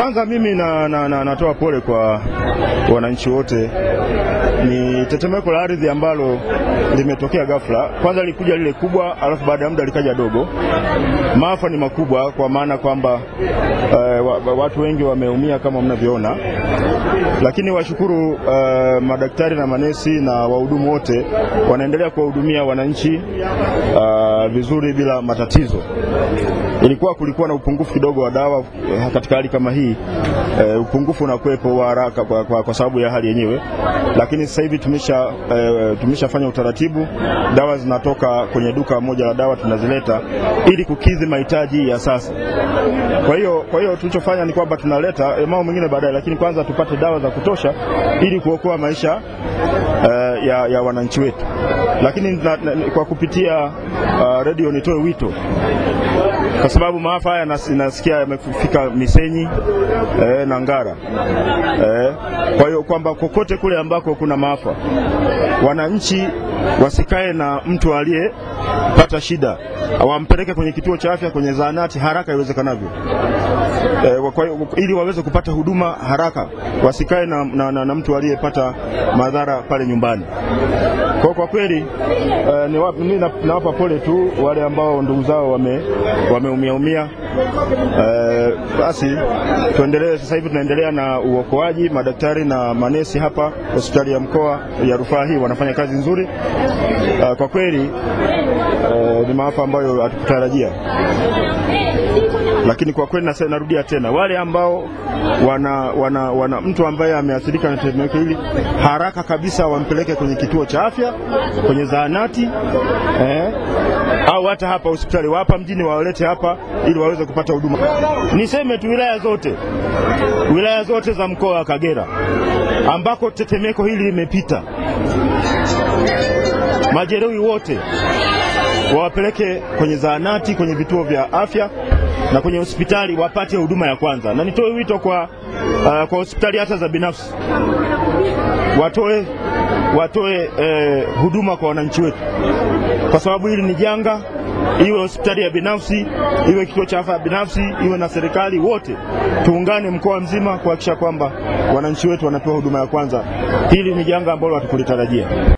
Kwanza mimi na, na, na, natoa pole kwa wananchi wote. Ni tetemeko la ardhi ambalo limetokea ghafla. Kwanza lilikuja lile kubwa, alafu baada ya muda likaja dogo. Maafa ni makubwa kwa maana kwamba uh, watu wengi wameumia kama mnavyoona, lakini washukuru uh, madaktari na manesi na wahudumu wote wanaendelea kuwahudumia wananchi uh, vizuri bila matatizo. Ilikuwa kulikuwa na upungufu kidogo wa dawa katika hali kama hii e, upungufu unakuwepo wa haraka kwa, kwa, kwa sababu ya hali yenyewe, lakini sasa hivi tumesha e, tumeshafanya utaratibu, dawa zinatoka kwenye duka moja la dawa tunazileta ili kukidhi mahitaji ya sasa. Kwa hiyo kwa hiyo tulichofanya ni kwamba tunaleta e, mambo mengine baadaye, lakini kwanza tupate dawa za kutosha ili kuokoa maisha ya, ya wananchi wetu, lakini na, na, kwa kupitia uh, redio nitoe wito. Kwa sababu maafa haya nasikia yamefika Misenyi eh, na Ngara eh, kwa hiyo kwamba kokote kule ambako kuna maafa wananchi wasikae na mtu aliyepata shida, wampeleke kwenye kituo cha afya, kwenye zahanati haraka iwezekanavyo, e, kwa hiyo ili waweze kupata huduma haraka, wasikae na, na, na, na mtu aliyepata madhara pale nyumbani. Kwa kwa kweli uh, ni mimi nawapa pole tu wale ambao ndugu zao wame wameumia umia. Uh, basi tuendelee. Sasa hivi tunaendelea na uokoaji. Madaktari na manesi hapa hospitali ya mkoa ya rufaa hii wanafanya kazi nzuri. Uh, kwa kweli uh, ni maafa ambayo hatukutarajia lakini kwa kweli narudia tena, wale ambao wana, wana, wana mtu ambaye ameathirika na tetemeko hili haraka kabisa wampeleke kwenye kituo cha afya, kwenye zahanati eh, au hata hapa hospitali hapa mjini wawalete hapa ili waweze kupata huduma. Niseme tu wilaya zote, wilaya zote za mkoa wa Kagera ambako tetemeko hili limepita, majeruhi wote wawapeleke kwenye zahanati, kwenye vituo vya afya na kwenye hospitali wapate huduma ya kwanza, na nitoe wito kwa, uh, kwa hospitali hata za binafsi watoe, watoe eh, huduma kwa wananchi wetu, kwa sababu hili ni janga. Iwe hospitali ya binafsi, iwe kituo cha afya binafsi, iwe na serikali, wote tuungane mkoa mzima kuhakikisha kwamba wananchi wetu wanapewa huduma ya kwanza. Hili ni janga ambalo hatukulitarajia.